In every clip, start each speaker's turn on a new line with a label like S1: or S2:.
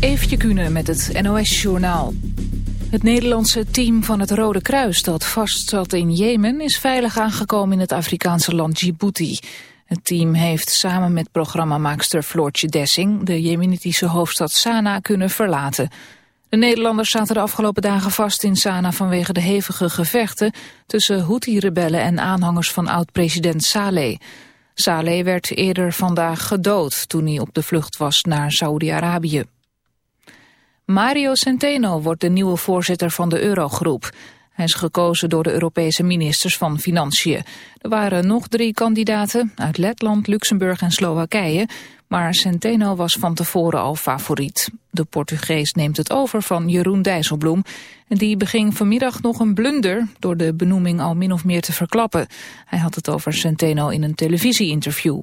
S1: Eefje Kunnen met het NOS-journaal. Het Nederlandse team van het Rode Kruis dat vastzat in Jemen... is veilig aangekomen in het Afrikaanse land Djibouti. Het team heeft samen met programmamaakster Floortje Dessing... de jemenitische hoofdstad Sanaa kunnen verlaten. De Nederlanders zaten de afgelopen dagen vast in Sanaa... vanwege de hevige gevechten tussen Houthi-rebellen en aanhangers van oud-president Saleh... Saleh werd eerder vandaag gedood toen hij op de vlucht was naar Saoedi-Arabië. Mario Centeno wordt de nieuwe voorzitter van de Eurogroep. Hij is gekozen door de Europese ministers van Financiën. Er waren nog drie kandidaten uit Letland, Luxemburg en Slowakije... maar Centeno was van tevoren al favoriet. De Portugees neemt het over van Jeroen Dijsselbloem... die beging vanmiddag nog een blunder door de benoeming al min of meer te verklappen. Hij had het over Centeno in een televisieinterview.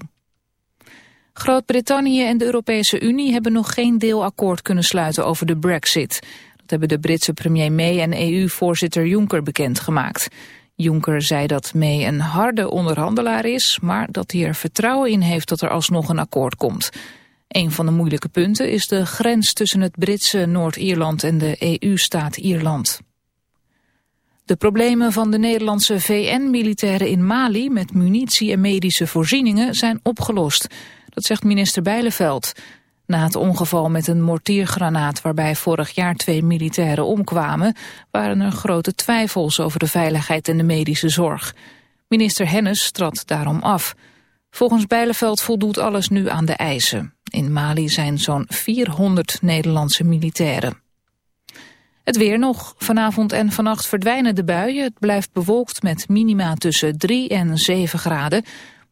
S1: Groot-Brittannië en de Europese Unie hebben nog geen deelakkoord kunnen sluiten over de brexit. Dat hebben de Britse premier May en EU-voorzitter Juncker bekendgemaakt. Juncker zei dat May een harde onderhandelaar is, maar dat hij er vertrouwen in heeft dat er alsnog een akkoord komt. Een van de moeilijke punten is de grens tussen het Britse Noord-Ierland en de EU-staat Ierland. De problemen van de Nederlandse VN-militairen in Mali met munitie en medische voorzieningen zijn opgelost. Dat zegt minister Bijleveld. Na het ongeval met een mortiergranaat waarbij vorig jaar twee militairen omkwamen... waren er grote twijfels over de veiligheid en de medische zorg. Minister Hennis trad daarom af. Volgens Bijleveld voldoet alles nu aan de eisen. In Mali zijn zo'n 400 Nederlandse militairen. Het weer nog. Vanavond en vannacht verdwijnen de buien. Het blijft bewolkt met minima tussen 3 en 7 graden.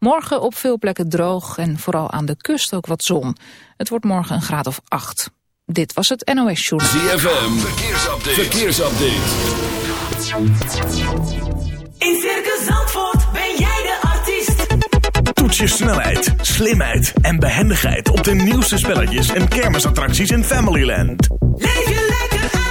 S1: Morgen op veel plekken droog en vooral aan de kust ook wat zon. Het wordt morgen een graad of 8. Dit was het NOS Show.
S2: ZFM, verkeersupdate. verkeersupdate.
S3: In Circus Zandvoort ben jij de artiest.
S4: Toets je snelheid, slimheid en behendigheid op de nieuwste spelletjes en kermisattracties in Familyland.
S3: Leef je lekker uit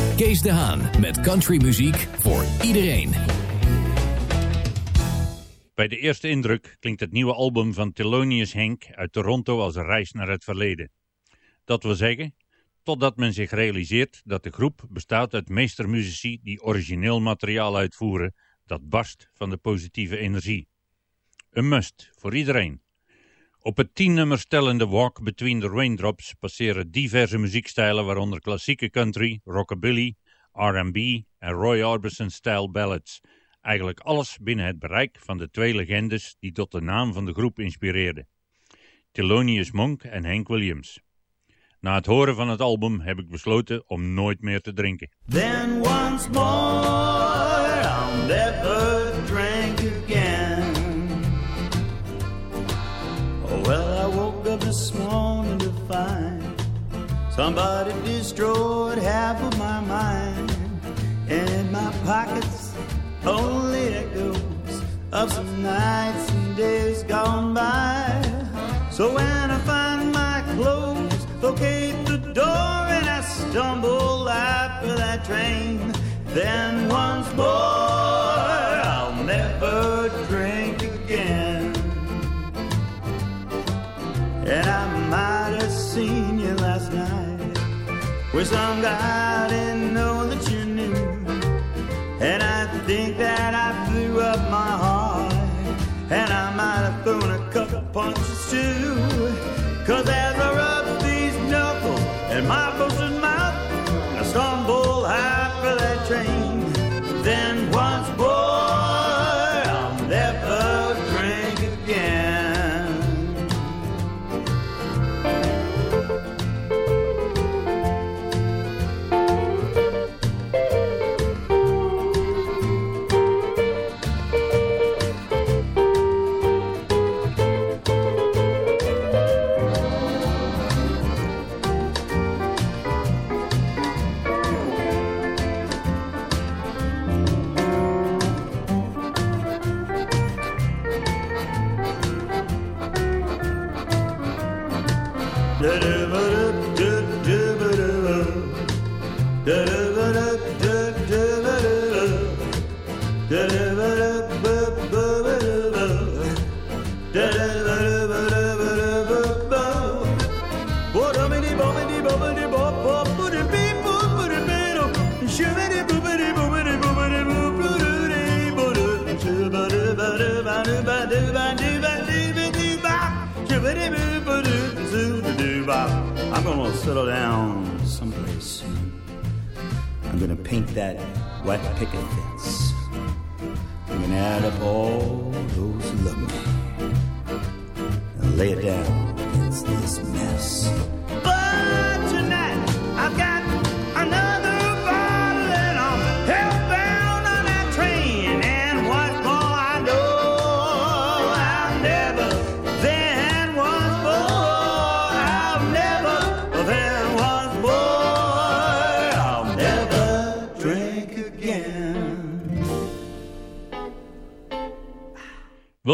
S5: Kees de Haan met countrymuziek voor iedereen.
S6: Bij de eerste indruk klinkt het nieuwe album van Thelonious Henk uit Toronto als een reis naar het verleden. Dat wil zeggen, totdat men zich realiseert dat de groep bestaat uit meestermuzici die origineel materiaal uitvoeren dat barst van de positieve energie. Een must voor iedereen. Op het tien nummers tellende Walk Between the Raindrops passeren diverse muziekstijlen waaronder klassieke country, rockabilly, R&B en Roy Orbison-style ballads. Eigenlijk alles binnen het bereik van de twee legendes die tot de naam van de groep inspireerden. Thelonious Monk en Hank Williams. Na het horen van het album heb ik besloten om nooit meer te drinken.
S7: Then once more Just morning to find somebody destroyed half of my mind, and my pockets only echoes of some nights and days gone by. So when I find my clothes, locate the door, and I stumble after that train, then once more. With some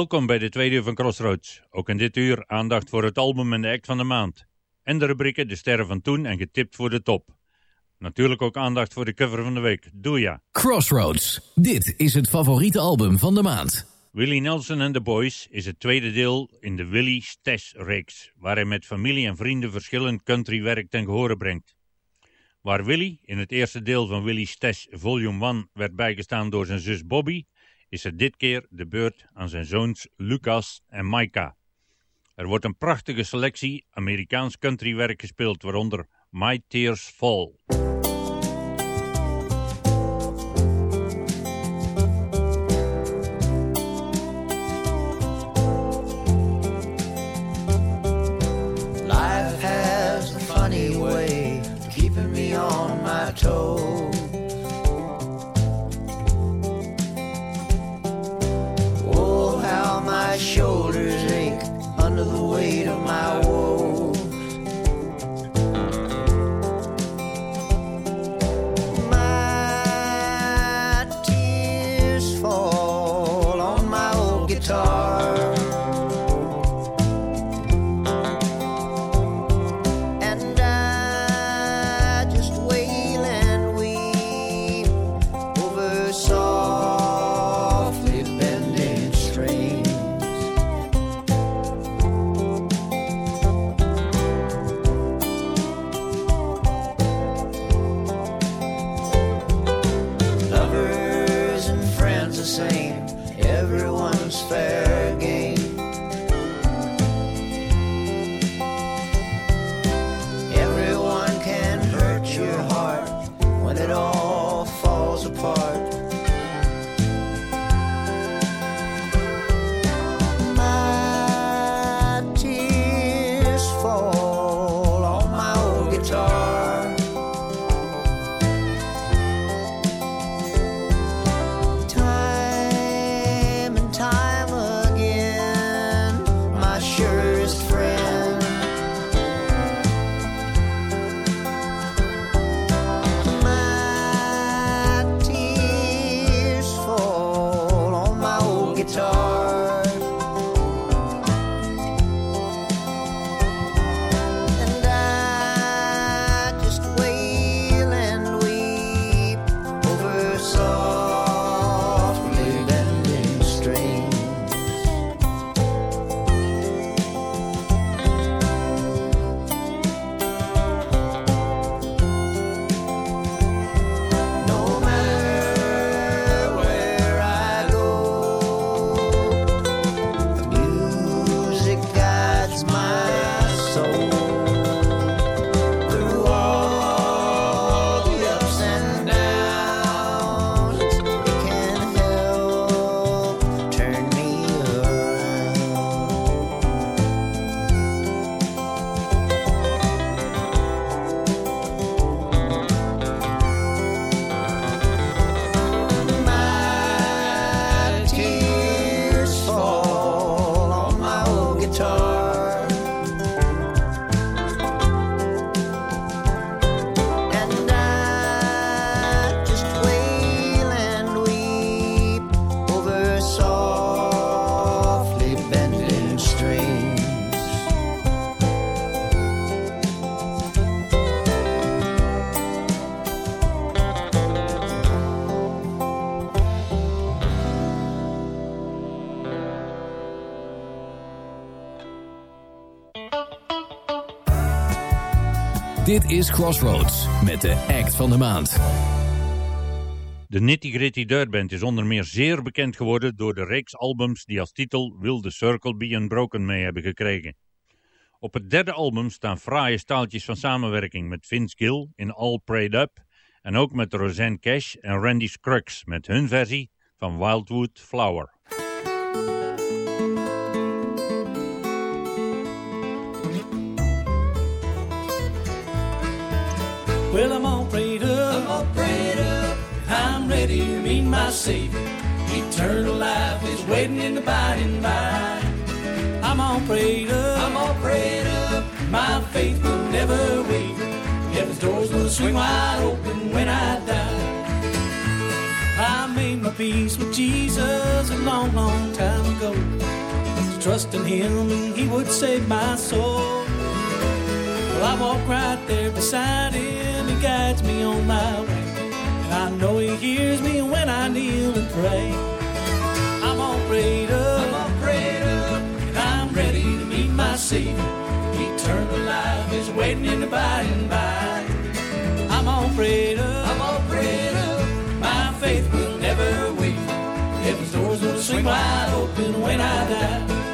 S6: Welkom bij de tweede uur van Crossroads. Ook in dit uur aandacht voor het album en de act van de maand. En de rubrieken De Sterren van Toen en Getipt voor de Top. Natuurlijk ook aandacht voor de cover van de week. Doe ja.
S5: Crossroads. Dit is het favoriete album van de maand.
S6: Willie Nelson and the Boys is het tweede deel in de Willie Stash-reeks, waar hij met familie en vrienden verschillend countrywerk ten gehore brengt. Waar Willie in het eerste deel van Willie Stash Volume 1 werd bijgestaan door zijn zus Bobby, is het dit keer de beurt aan zijn zoons Lucas en Micah. Er wordt een prachtige selectie Amerikaans countrywerk gespeeld, waaronder My Tears Fall.
S5: Dit is Crossroads met de act van de maand.
S6: De Nitty Gritty Dirt Band is onder meer zeer bekend geworden door de reeks albums die als titel Will the Circle Be Unbroken mee hebben gekregen. Op het derde album staan fraaie staaltjes van samenwerking met Vince Gill in All Prayed Up en ook met Roseanne Cash en Randy Scruggs met hun versie van Wildwood Flower.
S8: Well, I'm all prayed up. I'm all prayed up. I'm ready to meet my Savior. Eternal life is waiting in the by and by. I'm all prayed up. I'm all prayed up. My faith will never waver. Heaven's doors will swing wide open when I die. I made my peace with Jesus a long, long time ago. To trust in Him and He would save my soul. Well, I walk right there beside Him. Guides me on my way. And I know He hears me when I kneel and pray. I'm all prayed up. I'm all prayed up. And I'm ready to meet my Savior. Eternal life is waiting in the by and by. I'm all prayed up. I'm all prayed up. My faith will never waver. Heaven's doors will swing wide open when I die.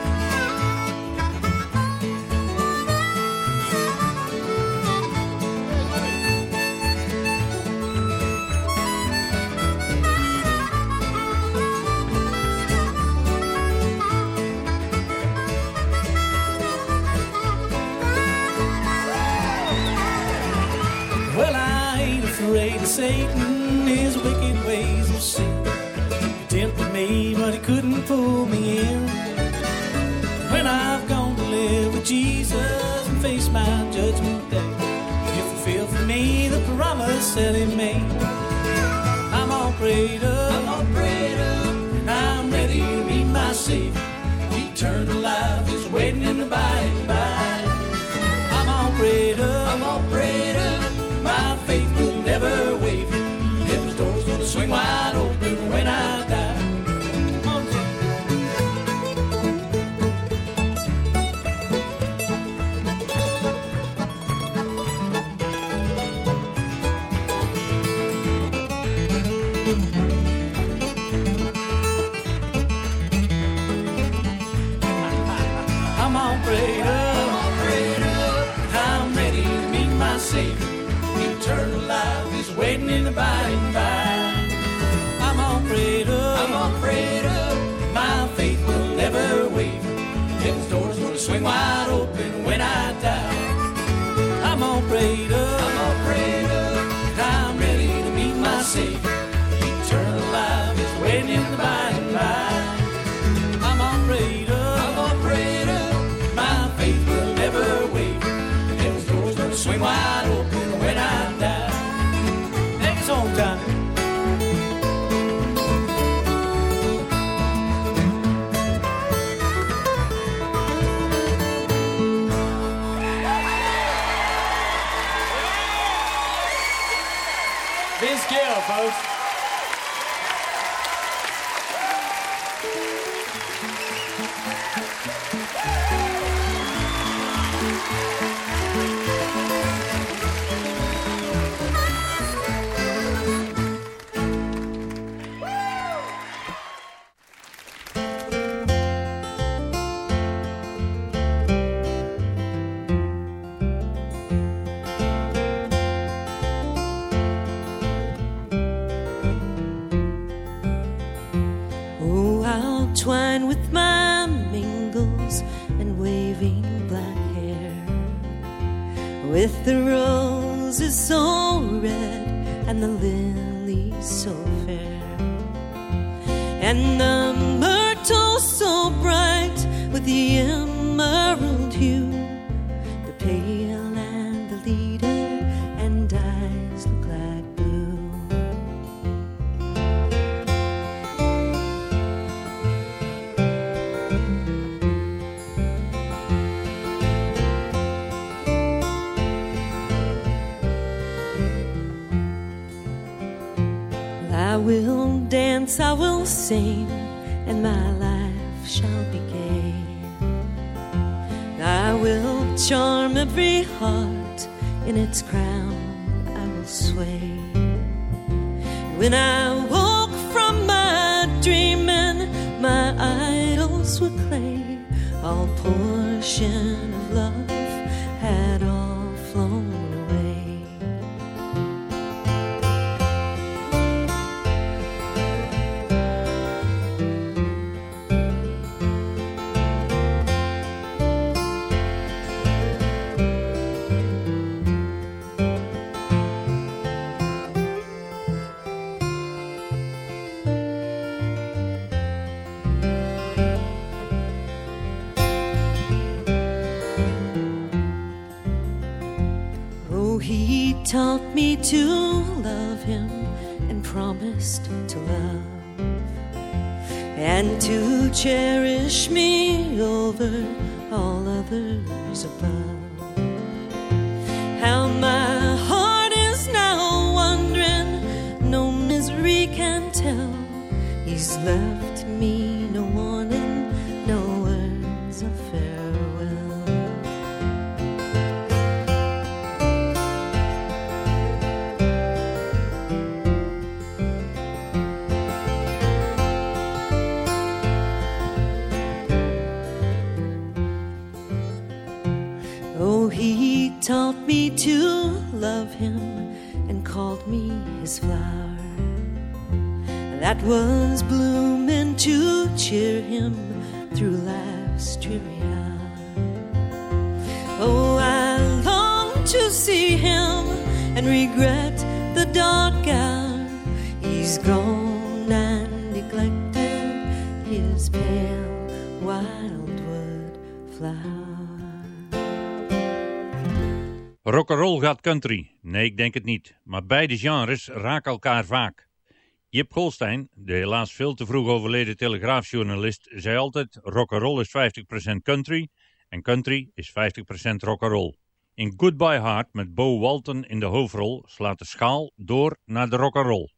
S8: Afraid of Satan, his wicked ways of sin. He tempted me, but he couldn't pull me in. When I've gone to live with Jesus and face my judgment day, he fulfilled for me the promise that he made. I'm all prayed up, I'm all prayed up, and I'm ready to meet my Savior. Eternal life is waiting in the by and by. I'm all prayed up. I'm all prayed swing wide Vince Gill, folks.
S9: Taught me to love him and promised to love and to cherish me over all others above. How my heart is now wondering, no misery can tell. He's left was blooming to cheer him through life's dreary. Oh, I long to see him and regret the dark hour. He's gone and neglected his pale wildwood flower.
S10: Rock'n'roll gaat country? Nee, ik denk het niet. Maar beide genres raken elkaar vaak. Jip Kolstein, de helaas veel te vroeg overleden telegraafjournalist, zei altijd rock'n'roll is 50% country en country is 50% rock'n'roll. In Goodbye Heart met Bo Walton in de hoofdrol slaat de schaal door naar de rock'n'roll.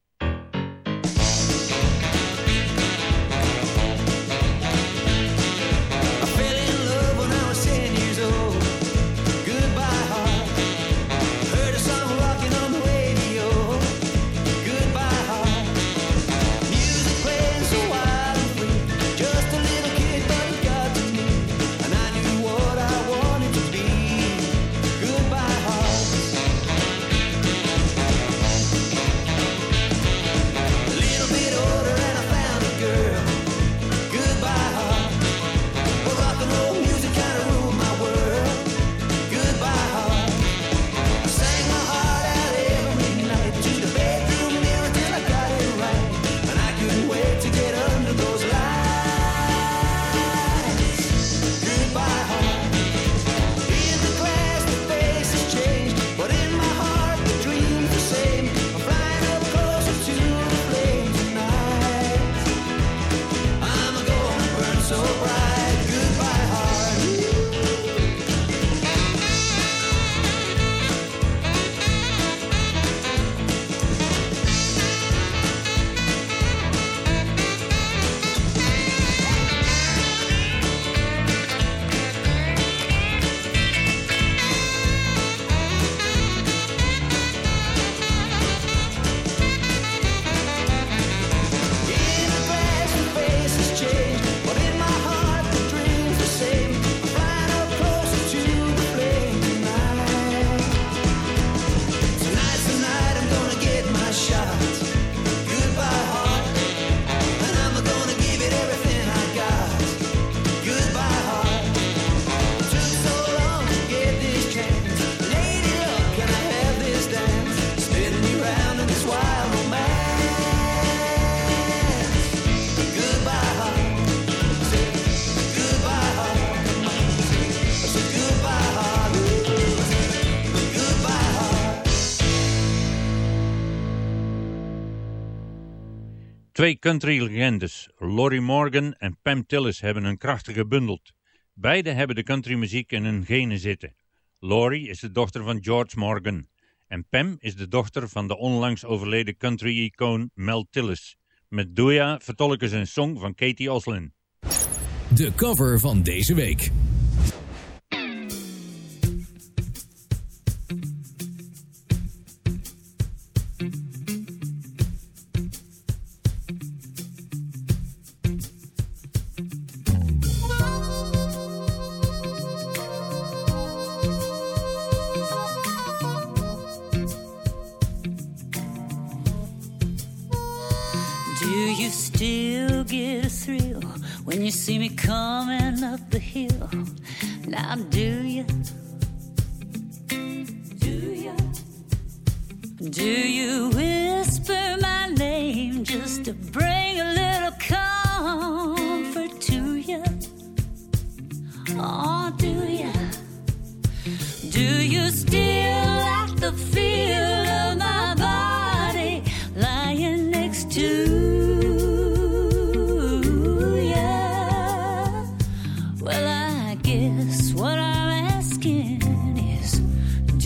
S10: Twee country legendes, Lori Morgan en Pam Tillis, hebben hun krachten gebundeld. Beide hebben de countrymuziek in hun genen zitten. Lori is de dochter van George Morgan en Pam is de dochter van de onlangs overleden country-icoon Mel Tillis. Met Doja vertolken ze een song van Katie Oslin.
S11: De cover van deze week.
S12: You see me coming up the hill? Now, do you? Do you? Do you whisper my name just to bring a little comfort to you? Oh, do you? Do you still like the feel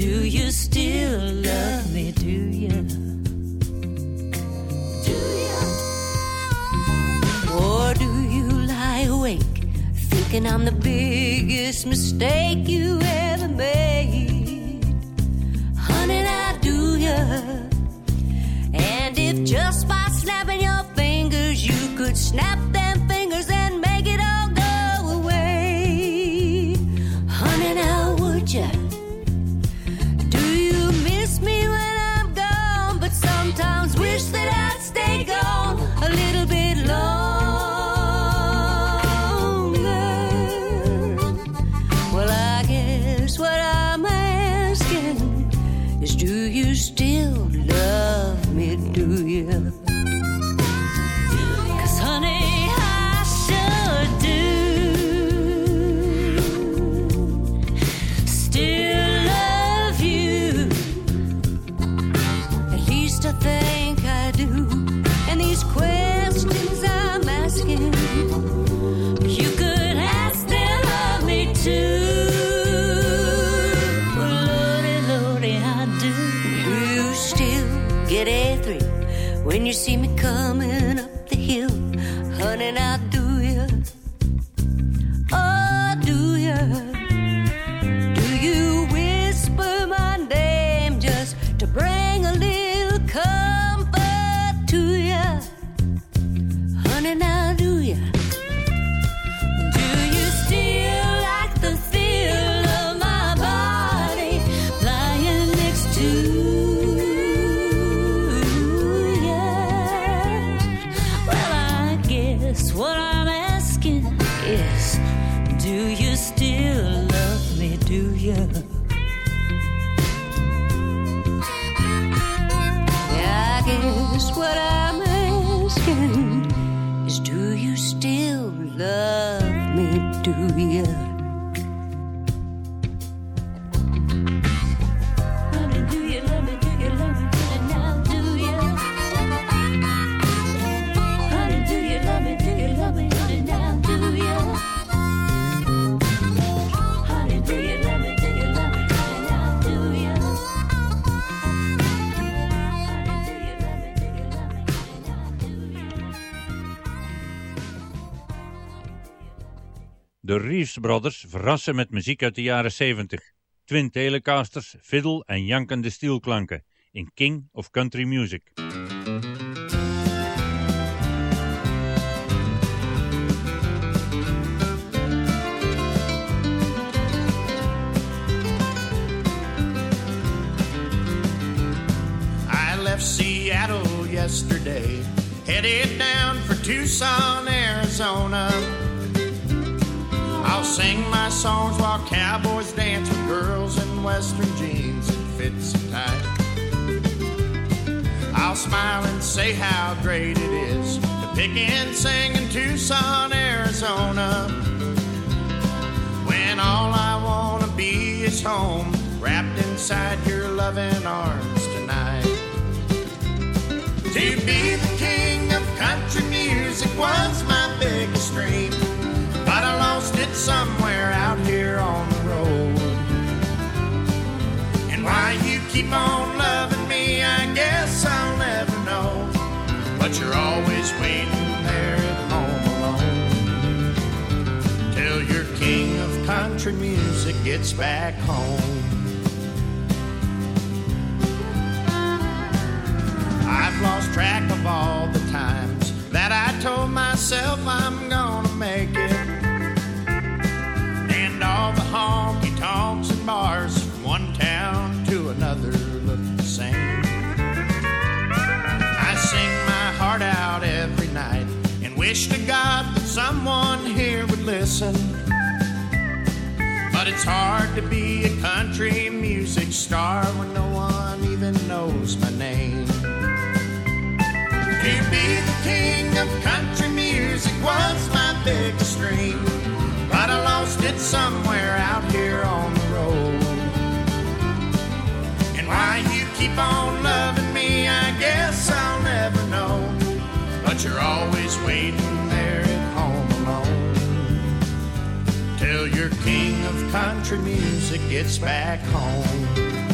S12: Do you still love me? Do you? Do you? Or do you lie awake thinking I'm the biggest mistake you ever made? Honey, now do you? And if just by snapping your fingers you could snap what I'm asking is Do you still love me? Do you? Yeah, I guess what
S6: De Reeves Brothers verrassen met muziek uit de jaren 70. Twin Telecasters, fiddle en jankende stielklanken in King of Country Music.
S13: I left Seattle yesterday, headed down for Tucson, Arizona. I'll sing my songs while cowboys dance with girls in western jeans and fits and tie. I'll smile and say how great it is to pick and sing in Tucson, Arizona. When all I want to be is home, wrapped inside your loving arms tonight. To be the king of country music was my biggest dream, it somewhere out here on the road. And why you keep on loving me, I guess I'll never know. But you're always waiting there at home alone till your king of country music gets back home. I've lost track of all the times that I told myself I'm gonna make wish to God that someone here would listen. But it's hard to be a country music star when no one even knows my name. To be the king of country music was my biggest dream. But I lost it somewhere out here on the road. And why you keep on loving me, I guess I'll never know. But you're always country music gets back home.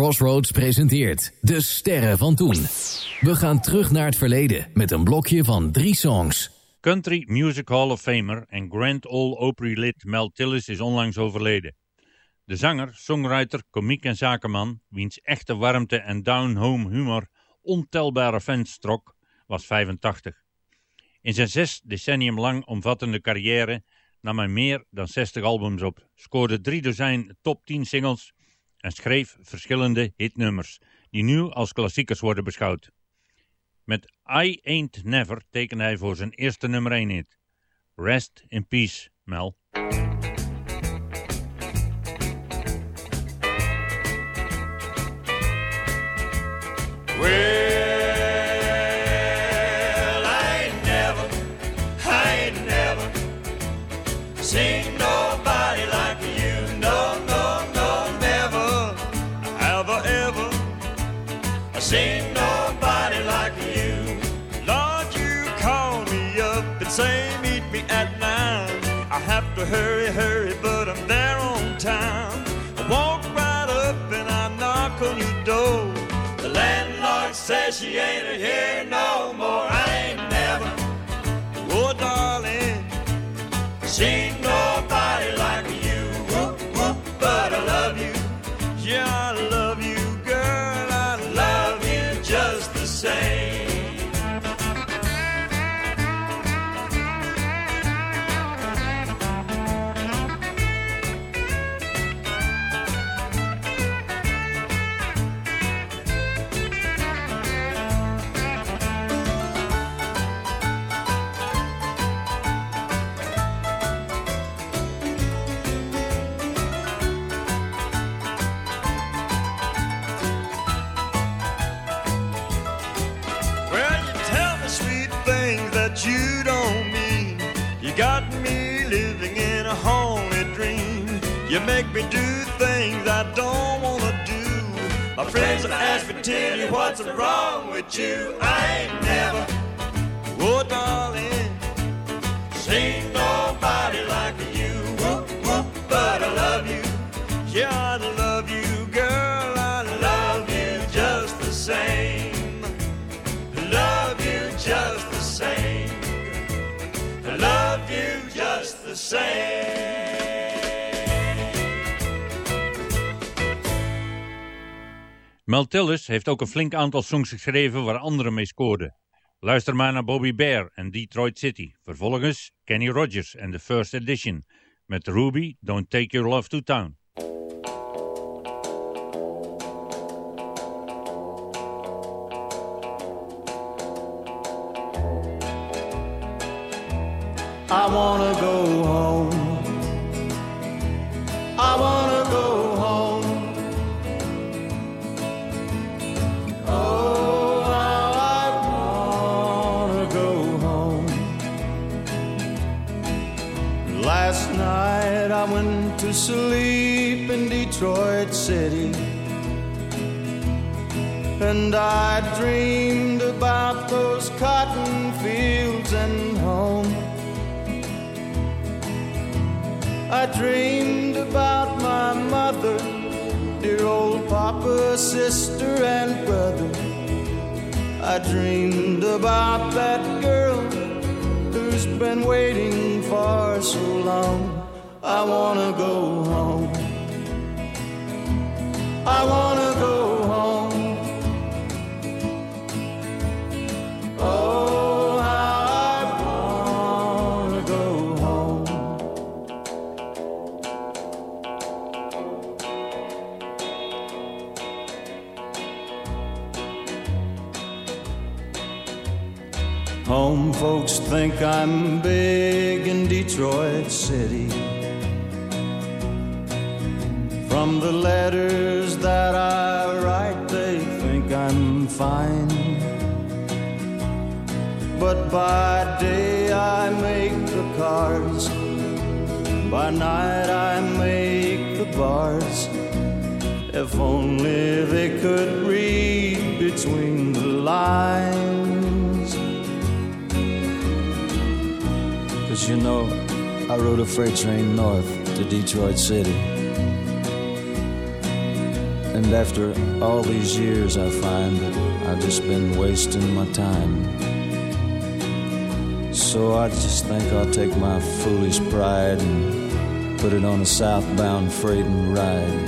S5: Crossroads presenteert De Sterren van Toen. We gaan terug naar het verleden met een blokje van drie songs.
S6: Country Music Hall of Famer en Grand Ole Opry lid Mel Tillis is onlangs overleden. De zanger, songwriter, komiek en zakenman, wiens echte warmte en down-home humor ontelbare fans trok, was 85. In zijn zes decennium lang omvattende carrière nam hij meer dan 60 albums op, scoorde drie dozijn top 10 singles en schreef verschillende hitnummers, die nu als klassiekers worden beschouwd. Met I Ain't Never tekende hij voor zijn eerste nummer 1 hit. Rest in Peace, Mel.
S7: To hurry, hurry, but I'm there on time. I walk right up and I knock on your door. The landlord says she ain't here no more. Got me living in a haunted dream. You make me do things I don't wanna do. My friends ask me, tell you what's wrong with you. I ain't never, oh darling, seen nobody like you. Whoop, whoop, but I love you. Yeah, I love you, girl. I love you just the same.
S6: Mel Tillis heeft ook een flink aantal songs geschreven waar anderen mee scoorden. Luister maar naar Bobby Bear en Detroit City. Vervolgens Kenny Rogers en The First Edition met Ruby, Don't Take Your Love to Town.
S7: I wanna go home. I wanna go home. Oh, how I wanna go home. Last night I went to sleep in Detroit City. And I dreamed about those cotton I dreamed about my mother, dear old papa, sister, and brother. I dreamed about that girl who's
S10: been waiting for so long. I wanna go home. I wanna folks think I'm big in Detroit City. From the letters that I write, they think I'm fine. But by day I make the cars, by night I make the bars. If only they could read between the lines.
S14: Cause you know, I rode a freight train north to Detroit City. And after all these years, I find that I've just been wasting my time. So I just think I'll take my foolish pride and put it on a southbound freight and ride.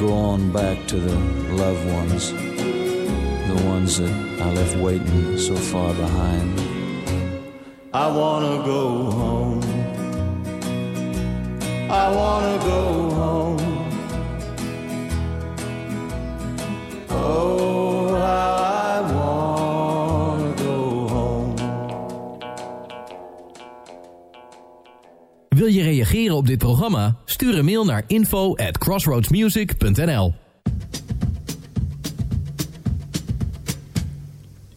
S14: Go on back to the loved ones, the ones that I left waiting so far behind.
S10: I wanna go home. I go home. Oh, I go home.
S11: Wil je reageren op dit programma? Stuur een mail naar info at crossroadsmusic.nl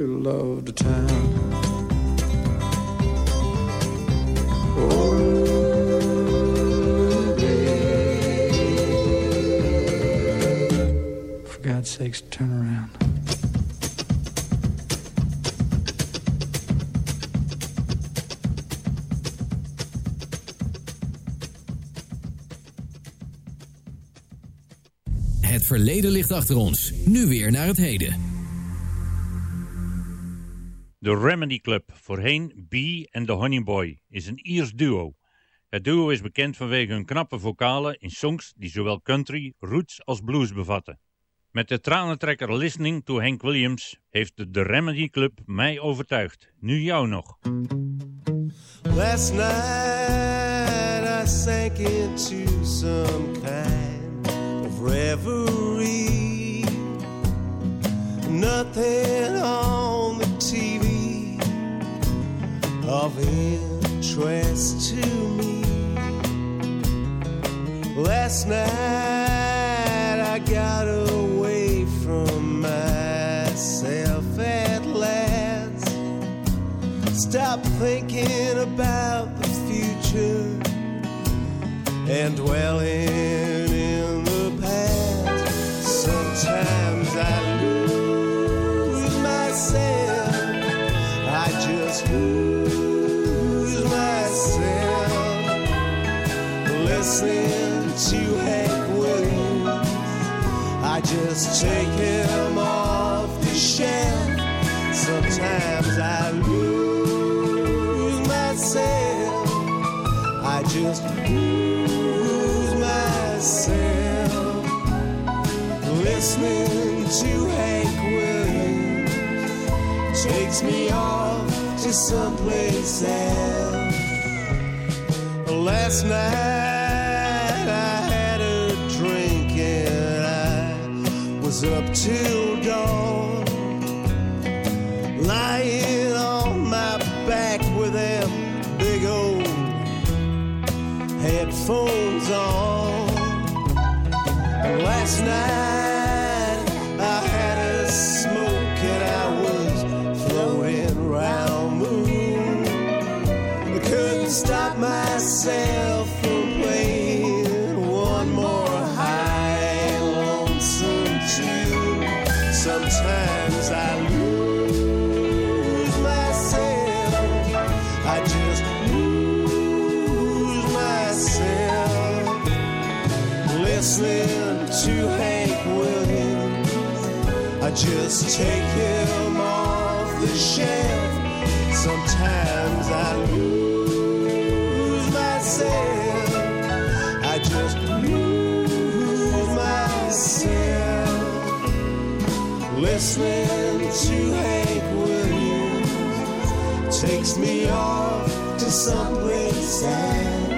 S15: Your love to town. For God's sakes, turn around.
S11: Het verleden ligt achter ons. Nu weer naar het heden.
S6: De Remedy Club, voorheen Bee en The Honey Boy, is een Iers duo. Het duo is bekend vanwege hun knappe vocalen in songs die zowel country, roots als blues bevatten. Met de tranentrekker Listening to Hank Williams heeft de The Remedy Club mij overtuigd. Nu jou nog.
S16: Last night I sank into some kind of reverie. Nothing on the TV of interest to me. Last night I got away from myself at last. Stop thinking about the future and dwelling listening to Hank Williams. I just take him off the shelf. Sometimes I lose myself. I just lose myself listening to Hank Williams. Takes me off to someplace else. Last night up till dawn. Lying on my back with them big old headphones just take him off the shelf. Sometimes I lose myself. I just lose myself listening to Hank Williams. Takes me off to someplace else.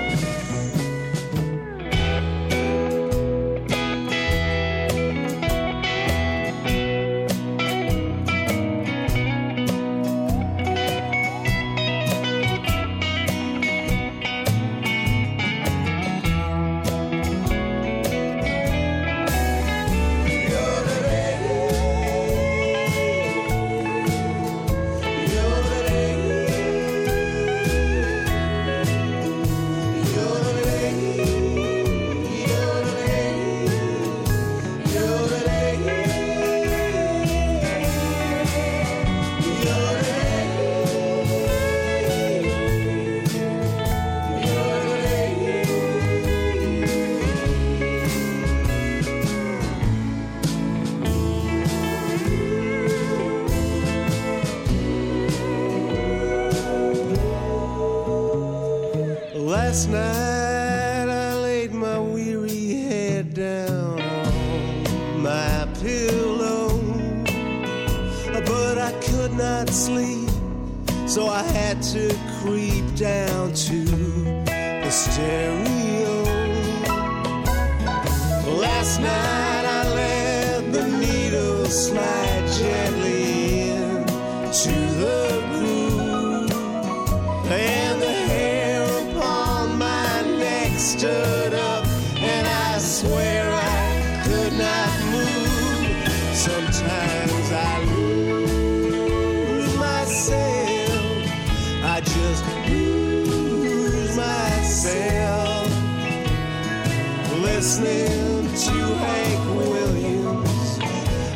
S16: Listening to Hank Williams.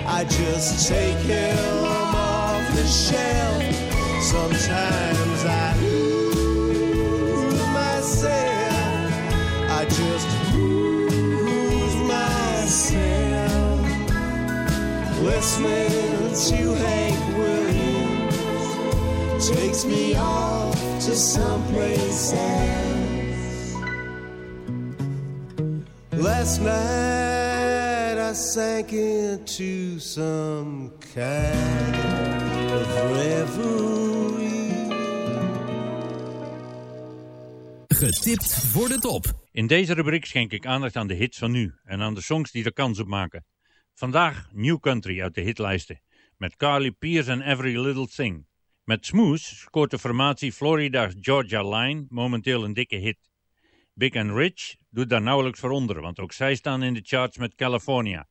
S16: I just take him off the shelf. Sometimes I lose myself. I just lose myself listening to Hank Williams. Takes me off to someplace else. last night I sank into some kind of reverie.
S11: Getipt voor de top.
S14: In deze rubriek schenk ik aandacht aan de hits van nu en aan de songs die er kans op maken. Vandaag New Country uit de hitlijsten. Met Carly Pierce en Every Little Thing. Met Smooth scoort de formatie Florida's Georgia Line momenteel een dikke hit. Big and Rich doet daar nauwelijks voor onder, want ook zij staan in de charts met California.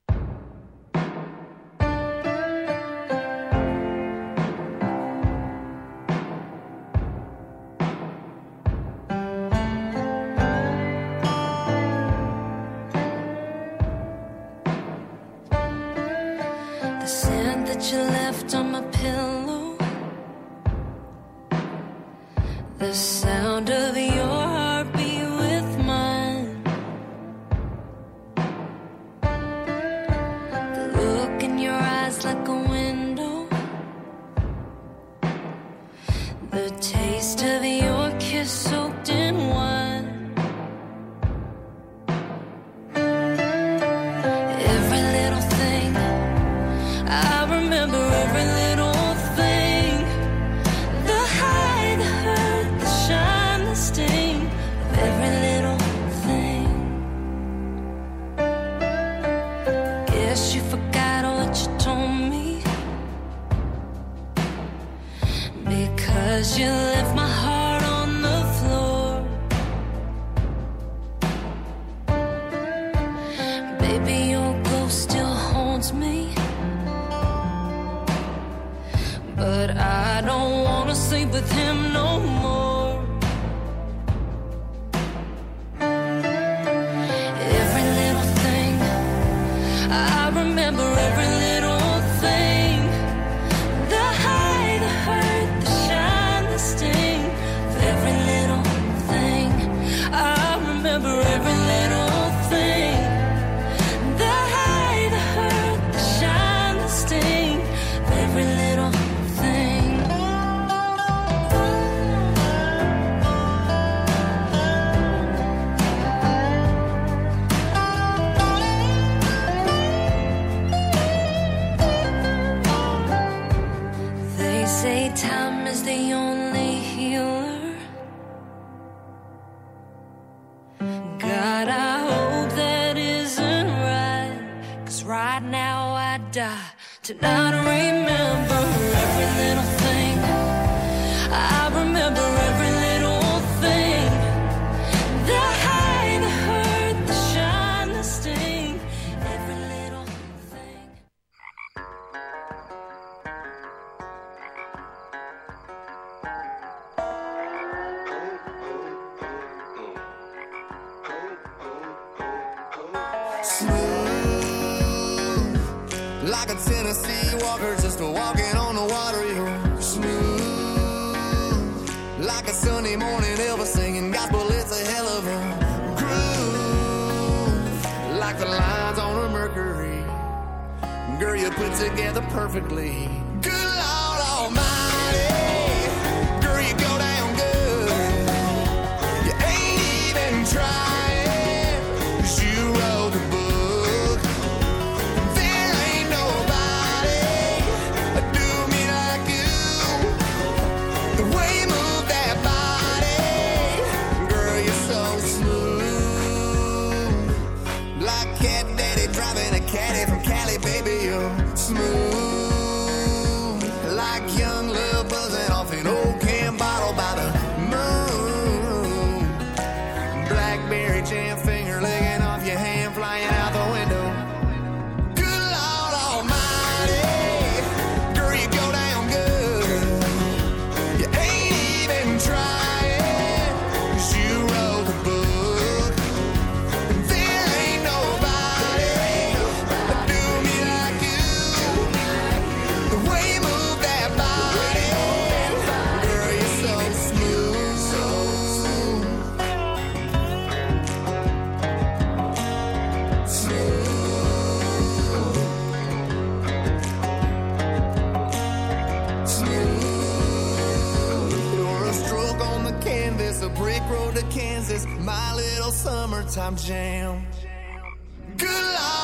S17: like a
S18: Tennessee walker, just a walking on the water. You're smooth, like a Sunday morning Elvis singing gospel. It's a hell of a groove, like the lines on a Mercury. Girl, you put together perfectly. time jam. Good luck.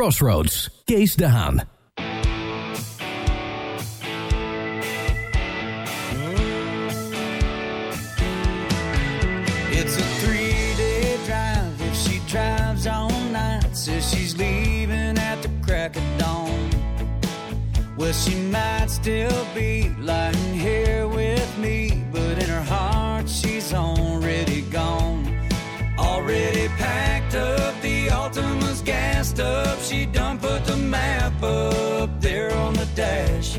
S11: Crossroads, Kees de Haan.
S14: It's a three day drive if she drives all night. Says she's leaving at the crack of dawn. Well, she might still be lying here with me, but in her heart, she's already gone. Already Altima's gassed up. She done put the map up there on the dash.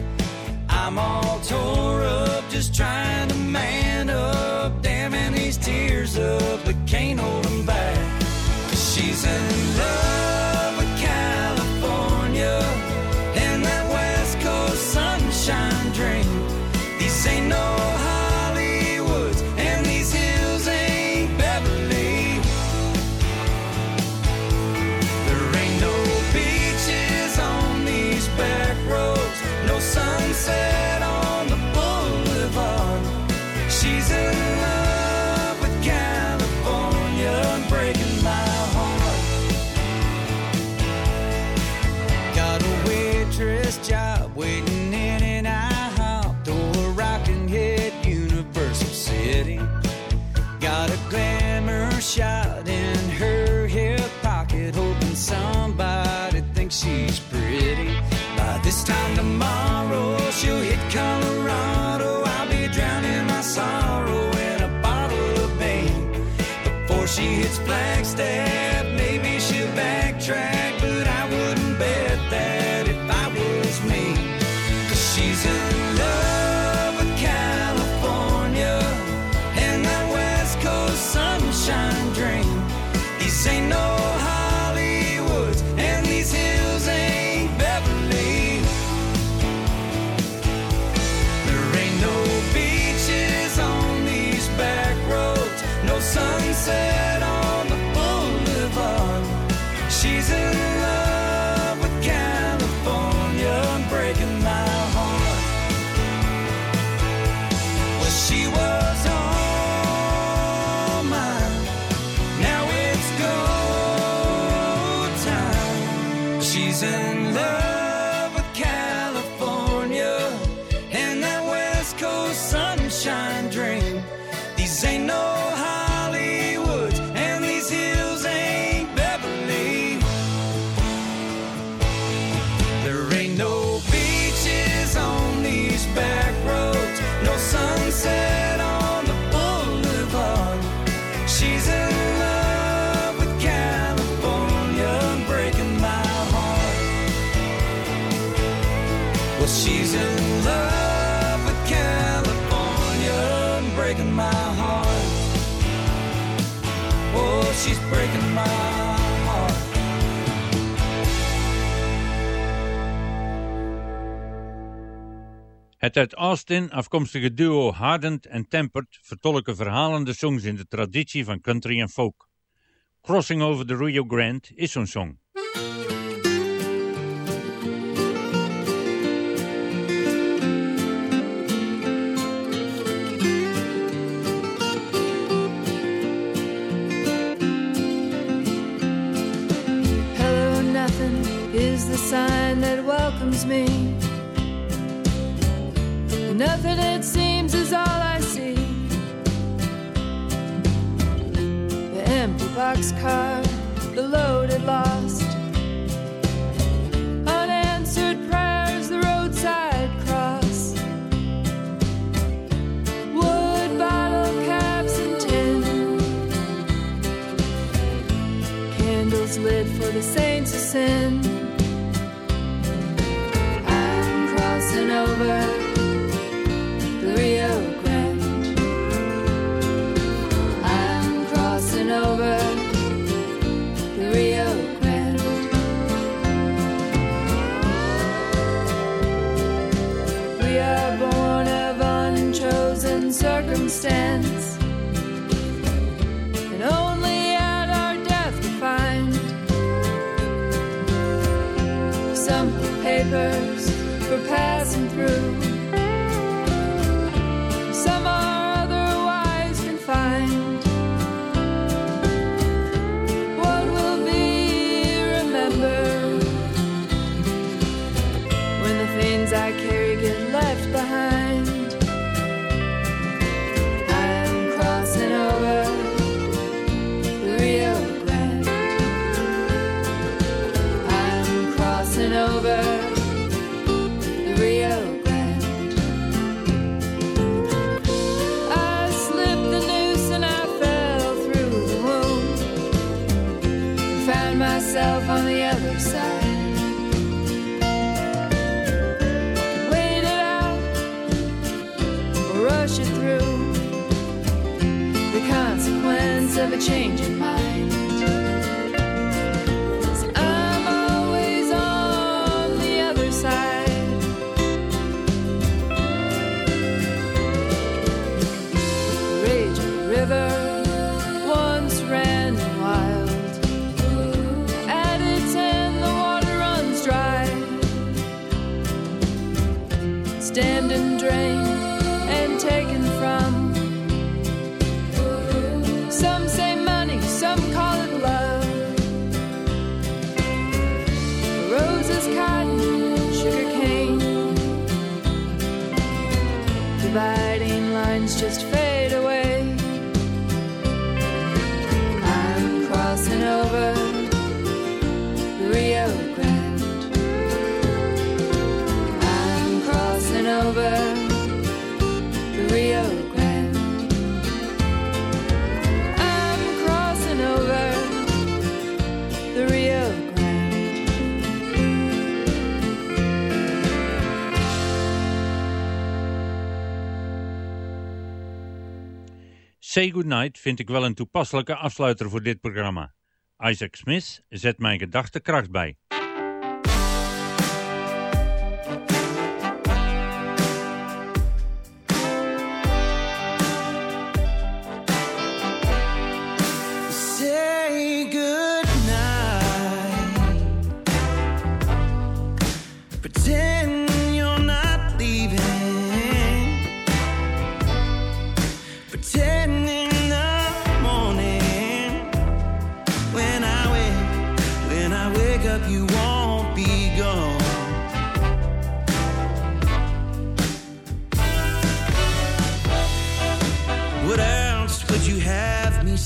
S14: I'm all tore up, just trying to man up, damming these tears up, but can't hold them back. she's in time tomorrow, she'll hit Colorado. I'll be drowning my sorrow in a bottle of Bane. Before she hits Flagstaff,
S6: Het uit Austin afkomstige duo Hardened en Tempered vertolken verhalende songs in de traditie van country en folk. Crossing Over the Rio Grande is zo'n song.
S19: Sign that welcomes me. Nothing, it seems, is all I see. The empty boxcar, the loaded lost. Unanswered prayers, the roadside cross. Wood bottle caps and tin. Candles lit for the saints of sin. Over the Rio Grande. I'm crossing over the Rio Grande. We are born of unchosen circumstance, and only at our death to find some papers for passing
S20: Say
S6: Goodnight vind ik wel een toepasselijke afsluiter voor dit programma. Isaac Smith zet mijn gedachten kracht bij.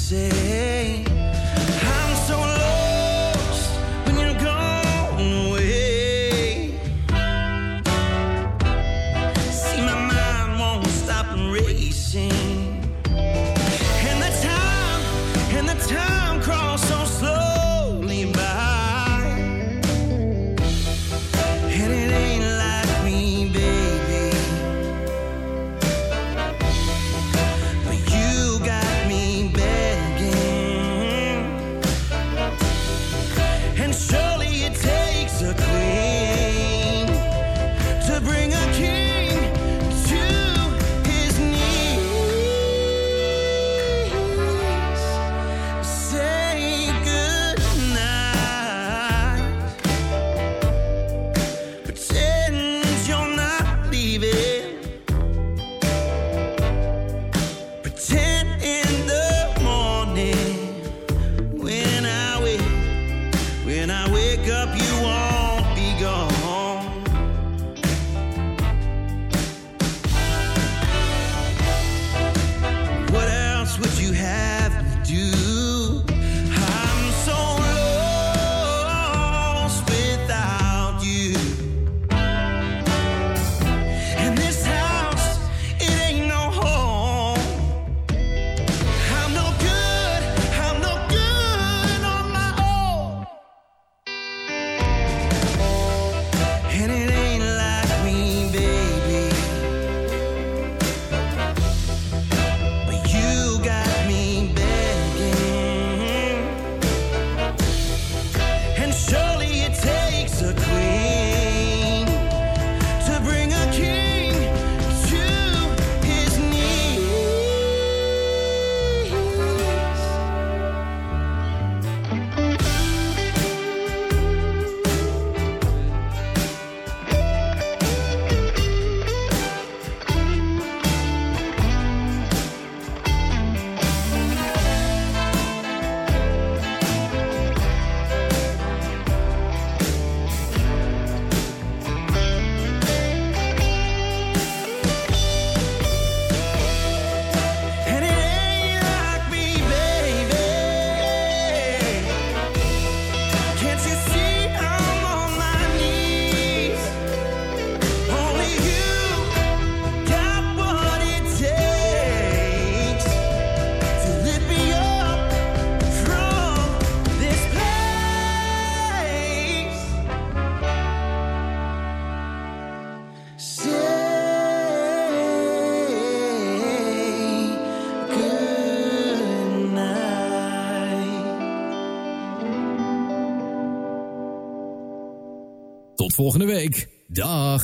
S10: say. When I wake up, you
S5: volgende week. Dag!